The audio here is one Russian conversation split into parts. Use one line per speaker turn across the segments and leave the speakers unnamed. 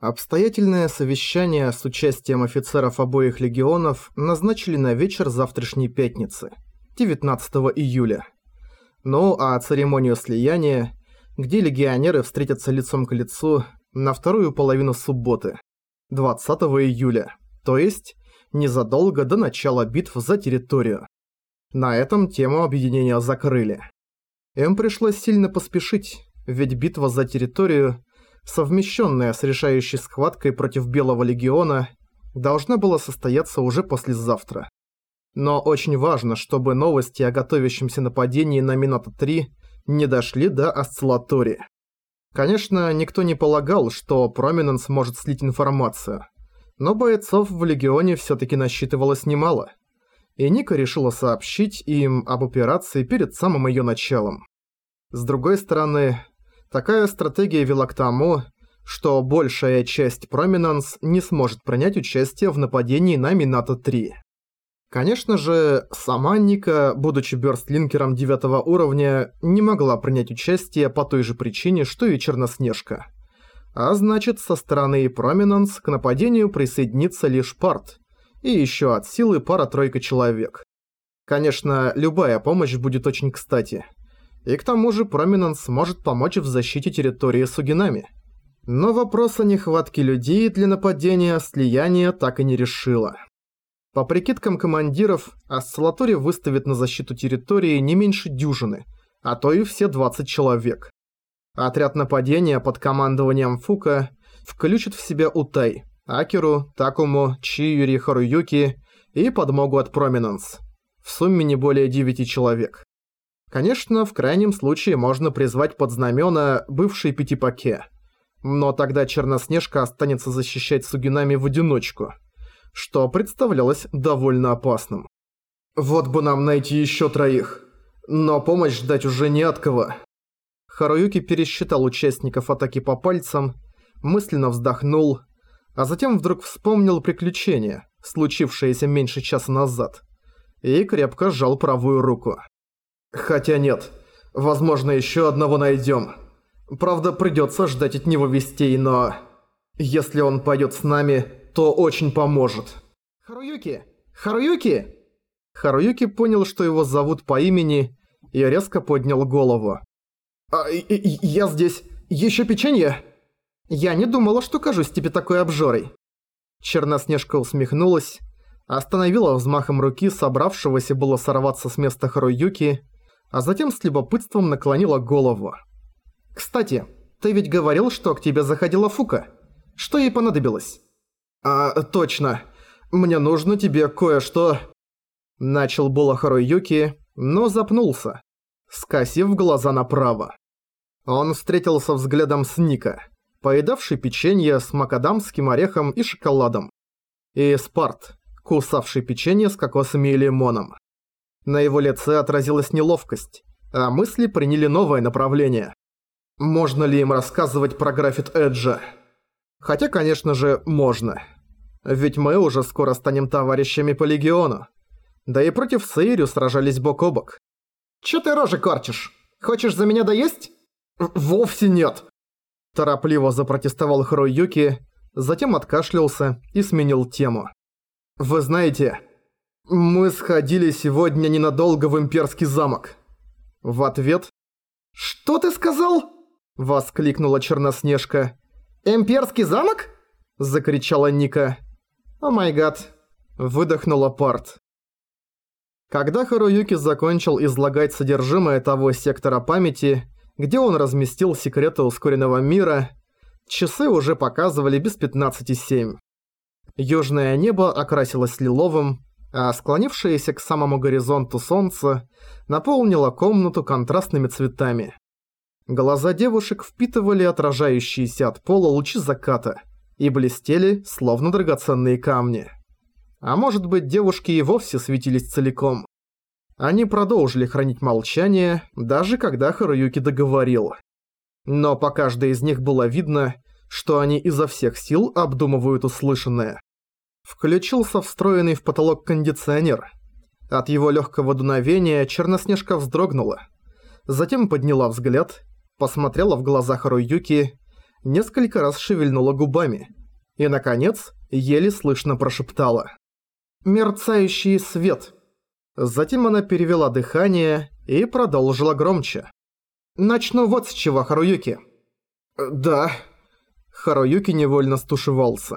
Обстоятельное совещание с участием офицеров обоих легионов назначили на вечер завтрашней пятницы, 19 июля. Ну а церемонию слияния, где легионеры встретятся лицом к лицу, на вторую половину субботы, 20 июля, то есть незадолго до начала битв за территорию. На этом тему объединения закрыли. Им пришлось сильно поспешить, ведь битва за территорию – совмещенная с решающей схваткой против Белого Легиона, должна была состояться уже послезавтра. Но очень важно, чтобы новости о готовящемся нападении на Минато-3 не дошли до Осциллатори. Конечно, никто не полагал, что Проминенс может слить информацию, но бойцов в Легионе всё-таки насчитывалось немало, и Ника решила сообщить им об операции перед самым её началом. С другой стороны, Такая стратегия вела к тому, что большая часть Проминанс не сможет принять участие в нападении на Минато-3. Конечно же, сама Ника, будучи бёрстлинкером девятого уровня, не могла принять участие по той же причине, что и Черноснежка. А значит, со стороны Проминанс к нападению присоединится лишь Парт, и ещё от силы пара-тройка человек. Конечно, любая помощь будет очень кстати – и к тому же Проминанс сможет помочь в защите территории Сугинами. Но вопрос о нехватке людей для нападения слияния так и не решила. По прикидкам командиров, Осциллатори выставит на защиту территории не меньше дюжины, а то и все 20 человек. Отряд нападения под командованием Фука включит в себя Утай, Акеру, Такому, Чиюри, Харуюки и подмогу от Проминанс. В сумме не более 9 человек. Конечно, в крайнем случае можно призвать под знамена бывший Пятипаке. Но тогда Черноснежка останется защищать Сугинами в одиночку, что представлялось довольно опасным. «Вот бы нам найти еще троих, но помощь ждать уже не от кого». Харуюки пересчитал участников атаки по пальцам, мысленно вздохнул, а затем вдруг вспомнил приключение, случившееся меньше часа назад, и крепко сжал правую руку. Хотя нет. Возможно, еще одного найдем. Правда, придется ждать от него вестей, но... Если он пойдет с нами, то очень поможет. Харуюки! Харуюки! Харуюки понял, что его зовут по имени, и резко поднял голову. А, я здесь. Еще печенье? Я не думала, что кажусь тебе такой обжорой. Черноснежка усмехнулась, остановила взмахом руки собравшегося было сорваться с места Харуюки а затем с любопытством наклонила голову. «Кстати, ты ведь говорил, что к тебе заходила Фука. Что ей понадобилось?» «А, точно. Мне нужно тебе кое-что...» Начал было Харуюки, но запнулся, скосив глаза направо. Он встретился взглядом с Ника, поедавший печенье с макадамским орехом и шоколадом, и Спарт, кусавший печенье с кокосами и лимоном. На его лице отразилась неловкость, а мысли приняли новое направление. Можно ли им рассказывать про графит Эджа? Хотя, конечно же, можно. Ведь мы уже скоро станем товарищами по Легиону. Да и против Сейрю сражались бок о бок. «Чё ты рожи корчишь? Хочешь за меня доесть?» «Вовсе нет!» Торопливо запротестовал Хроюки, затем откашлялся и сменил тему. «Вы знаете, «Мы сходили сегодня ненадолго в имперский замок». В ответ «Что ты сказал?» – воскликнула Черноснежка. «Имперский замок?» – закричала Ника. «О май гад!» – выдохнула Парт. Когда Харуюки закончил излагать содержимое того сектора памяти, где он разместил секреты ускоренного мира, часы уже показывали без 15,7. Южное небо окрасилось лиловым, а склонившееся к самому горизонту солнце наполнило комнату контрастными цветами. Глаза девушек впитывали отражающиеся от пола лучи заката и блестели, словно драгоценные камни. А может быть, девушки и вовсе светились целиком. Они продолжили хранить молчание, даже когда Харуюки договорил. Но по каждой из них было видно, что они изо всех сил обдумывают услышанное. Включился встроенный в потолок кондиционер. От его легкого дуновения Черноснежка вздрогнула. Затем подняла взгляд, посмотрела в глаза Харуюки Несколько раз шевельнула губами. И, наконец, еле слышно прошептала. «Мерцающий свет». Затем она перевела дыхание и продолжила громче. «Начну вот с чего, Харуюки». «Да». Харуюки невольно стушевался.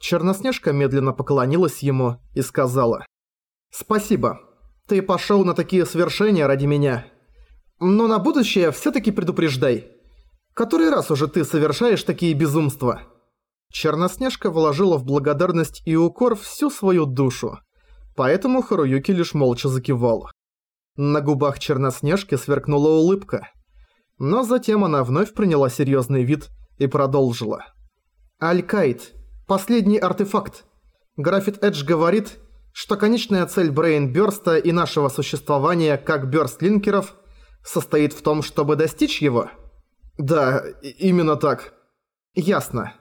Черноснежка медленно поклонилась ему и сказала. «Спасибо. Ты пошёл на такие свершения ради меня. Но на будущее всё-таки предупреждай. Который раз уже ты совершаешь такие безумства?» Черноснежка вложила в благодарность и укор всю свою душу, поэтому Харуюки лишь молча закивал. На губах Черноснежки сверкнула улыбка, но затем она вновь приняла серьезный вид и продолжила. «Алькайт. Последний артефакт. Графит Эдж говорит, что конечная цель Брейн-Бёрста и нашего существования как Бёрст-линкеров состоит в том, чтобы достичь его?» «Да, именно так». «Ясно.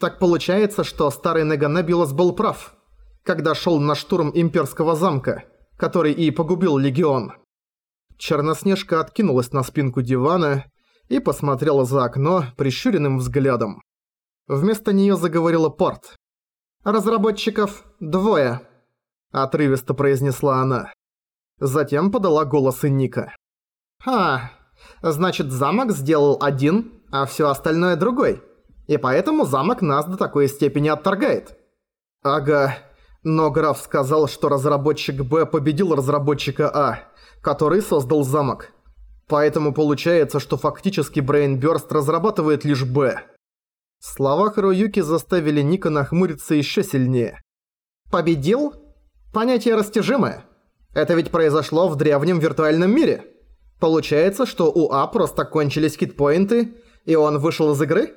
Так получается, что старый Неганебулос был прав, когда шел на штурм имперского замка, который и погубил Легион. Черноснежка откинулась на спинку дивана и посмотрела за окно прищуренным взглядом. Вместо нее заговорила Порт. «Разработчиков двое», – отрывисто произнесла она. Затем подала голос и Ника. «А, значит замок сделал один, а все остальное другой?» И поэтому замок нас до такой степени отторгает. Ага. Но граф сказал, что разработчик Б победил разработчика А, который создал замок. Поэтому получается, что фактически Брейнбёрст разрабатывает лишь Б. Слова Харуюки заставили Ника нахмуриться еще сильнее. «Победил? Понятие растяжимое. Это ведь произошло в древнем виртуальном мире. Получается, что у А просто кончились хитпоинты, и он вышел из игры?»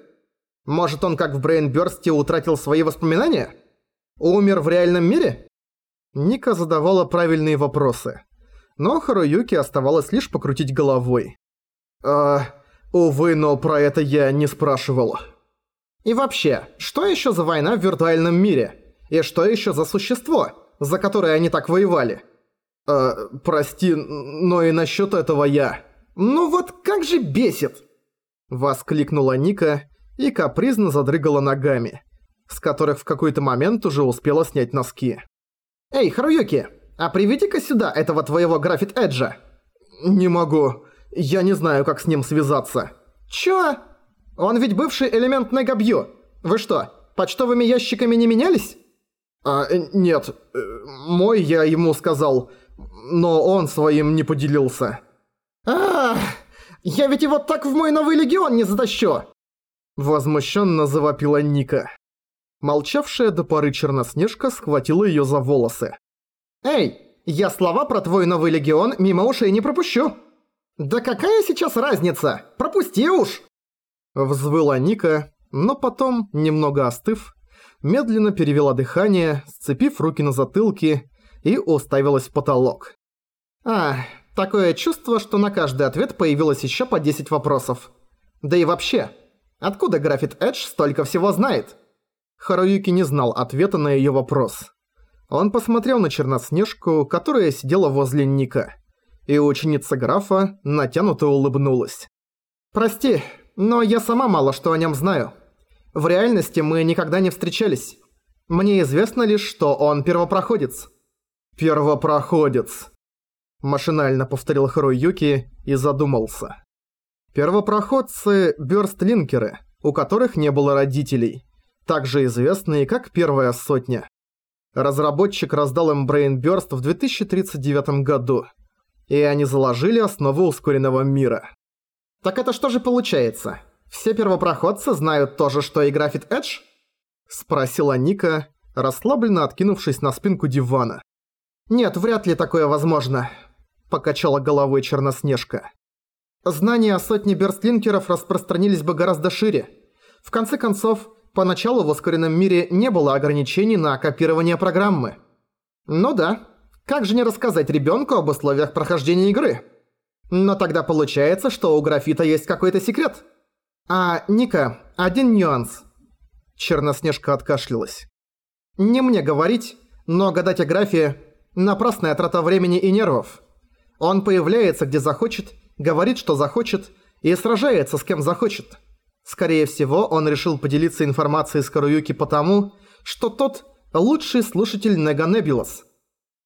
Может, он как в Брейнбёрсте утратил свои воспоминания? Умер в реальном мире? Ника задавала правильные вопросы. Но Харуюки оставалось лишь покрутить головой. «А, увы, но про это я не спрашивал». «И вообще, что еще за война в виртуальном мире? И что еще за существо, за которое они так воевали?» «А, прости, но и насчет этого я...» «Ну вот как же бесит!» Воскликнула Ника и капризно задрыгала ногами, с которых в какой-то момент уже успела снять носки. «Эй, Харуюки, а приведи-ка сюда этого твоего графит Эджа!» «Не могу. Я не знаю, как с ним связаться». «Чё? Он ведь бывший элемент Негабью. Вы что, почтовыми ящиками не менялись?» «А, нет. Э, мой я ему сказал, но он своим не поделился». «Ах, я ведь его так в мой новый легион не затащу!» Возмущенно завопила Ника. Молчавшая до поры Черноснежка схватила её за волосы. «Эй, я слова про твой новый легион мимо ушей не пропущу!» «Да какая сейчас разница? Пропусти уж!» Взвыла Ника, но потом, немного остыв, медленно перевела дыхание, сцепив руки на затылке и уставилась в потолок. «А, такое чувство, что на каждый ответ появилось ещё по 10 вопросов. Да и вообще, Откуда Графит Эдж столько всего знает? Харуюки не знал ответа на её вопрос. Он посмотрел на Черноснежку, которая сидела возле Ника. И ученица графа натянуто улыбнулась. «Прости, но я сама мало что о нём знаю. В реальности мы никогда не встречались. Мне известно лишь, что он первопроходец». «Первопроходец», – машинально повторил Харуюки и задумался. Первопроходцы – бёрстлинкеры, у которых не было родителей, также известные как Первая Сотня. Разработчик раздал им Brain в 2039 году, и они заложили основу ускоренного мира. Так это что же получается? Все первопроходцы знают то же, что и Графит Эдж? Спросила Ника, расслабленно откинувшись на спинку дивана. «Нет, вряд ли такое возможно», – покачала головой Черноснежка. Знания о сотне берстлинкеров распространились бы гораздо шире. В конце концов, поначалу в ускоренном мире не было ограничений на копирование программы. Ну да, как же не рассказать ребенку об условиях прохождения игры? Но тогда получается, что у графита есть какой-то секрет. А, Ника, один нюанс. Черноснежка откашлялась. Не мне говорить, но гадать о графе – напрасная трата времени и нервов. Он появляется где захочет – говорит, что захочет, и сражается с кем захочет. Скорее всего, он решил поделиться информацией с Харуюки потому, что тот – лучший слушатель Неганебулас.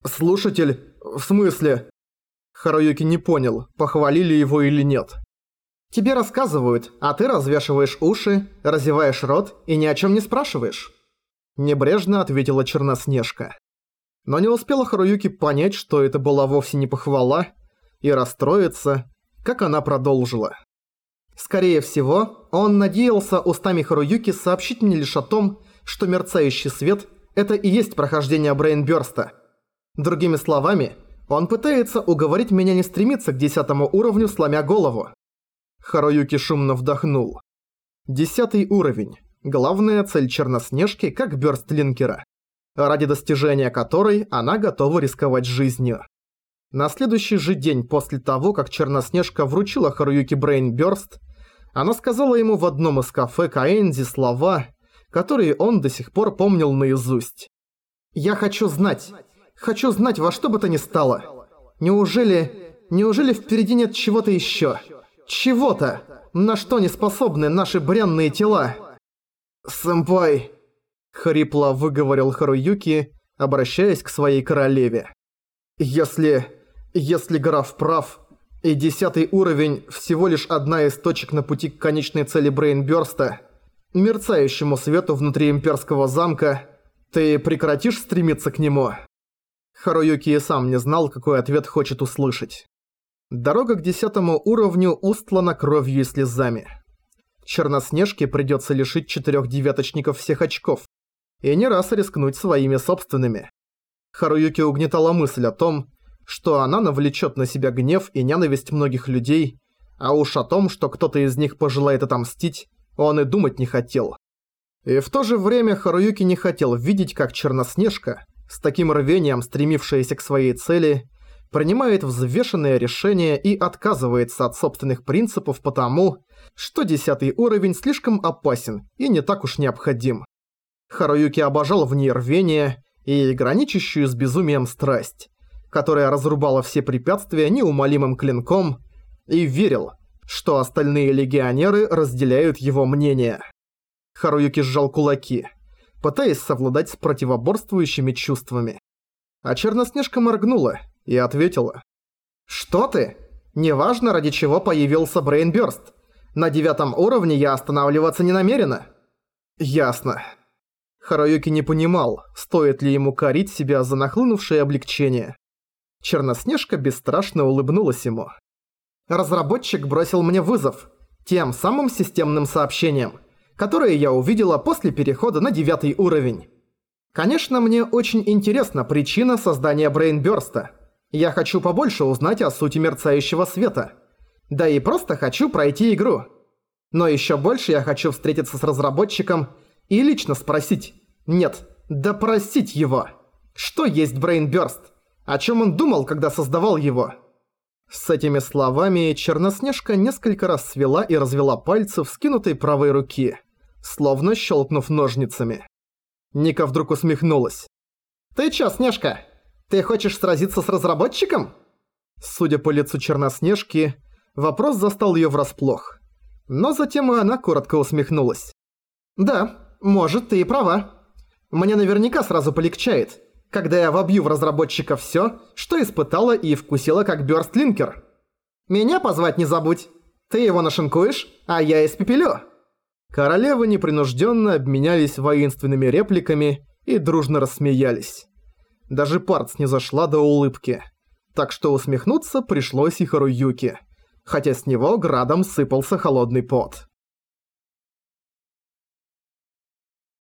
Слушатель? В смысле? Харуюки не понял, похвалили его или нет. Тебе рассказывают, а ты развешиваешь уши, разеваешь рот и ни о чем не спрашиваешь. Небрежно ответила Черноснежка. Но не успела Харуюки понять, что это была вовсе не похвала, и расстроиться, как она продолжила. Скорее всего, он надеялся устами Харуюки сообщить мне лишь о том, что мерцающий свет – это и есть прохождение Брейнбёрста. Другими словами, он пытается уговорить меня не стремиться к десятому уровню, сломя голову. Харуюки шумно вдохнул. Десятый уровень. Главная цель Черноснежки как бёрстлинкера, ради достижения которой она готова рисковать жизнью. На следующий же день после того, как Черноснежка вручила Харуюки Брейнбёрст, она сказала ему в одном из кафе Каэнзи слова, которые он до сих пор помнил наизусть. «Я хочу знать. Хочу знать во что бы то ни стало. Неужели... Неужели впереди нет чего-то ещё? Чего-то, на что не способны наши бренные тела?» «Сэмпай!» — хрипло выговорил Харуюки, обращаясь к своей королеве. «Если... если граф прав, и десятый уровень всего лишь одна из точек на пути к конечной цели Брейнбёрста, мерцающему свету внутри имперского замка, ты прекратишь стремиться к нему?» Харуюки и сам не знал, какой ответ хочет услышать. Дорога к десятому уровню устлана кровью и слезами. Черноснежке придется лишить четырех девяточников всех очков и не раз рискнуть своими собственными. Харуюки угнетала мысль о том, что она навлечет на себя гнев и ненависть многих людей, а уж о том, что кто-то из них пожелает отомстить, он и думать не хотел. И в то же время Харуюки не хотел видеть, как Черноснежка, с таким рвением стремившаяся к своей цели, принимает взвешенное решение и отказывается от собственных принципов потому, что десятый уровень слишком опасен и не так уж необходим. Харуюки обожал в ней рвение и граничащую с безумием страсть, которая разрубала все препятствия неумолимым клинком, и верил, что остальные легионеры разделяют его мнение. Харуюки сжал кулаки, пытаясь совладать с противоборствующими чувствами. А Черноснежка моргнула и ответила. «Что ты? Неважно, ради чего появился Брейнбёрст. На девятом уровне я останавливаться не намерена». «Ясно». Харуюки не понимал, стоит ли ему корить себя за нахлынувшее облегчение. Черноснежка бесстрашно улыбнулась ему. Разработчик бросил мне вызов, тем самым системным сообщением, которое я увидела после перехода на девятый уровень. Конечно, мне очень интересна причина создания Брейнбёрста. Я хочу побольше узнать о сути мерцающего света. Да и просто хочу пройти игру. Но еще больше я хочу встретиться с разработчиком и лично спросить, нет, допросить его, что есть Брейнбёрст, о чем он думал, когда создавал его. С этими словами Черноснежка несколько раз свела и развела пальцы скинутой правой руки, словно щелкнув ножницами. Ника вдруг усмехнулась. «Ты чё, Снежка? Ты хочешь сразиться с разработчиком?» Судя по лицу Черноснежки, вопрос застал её врасплох. Но затем и она коротко усмехнулась. «Да, может, ты и права. Мне наверняка сразу полегчает, когда я вобью в разработчика всё, что испытала и вкусила как бёрстлинкер. Меня позвать не забудь. Ты его нашинкуешь, а я испепелю». Королевы непринужденно обменялись воинственными репликами и дружно рассмеялись. Даже Парц не зашла до улыбки. Так что усмехнуться пришлось и Харуюке, хотя с него градом сыпался холодный пот.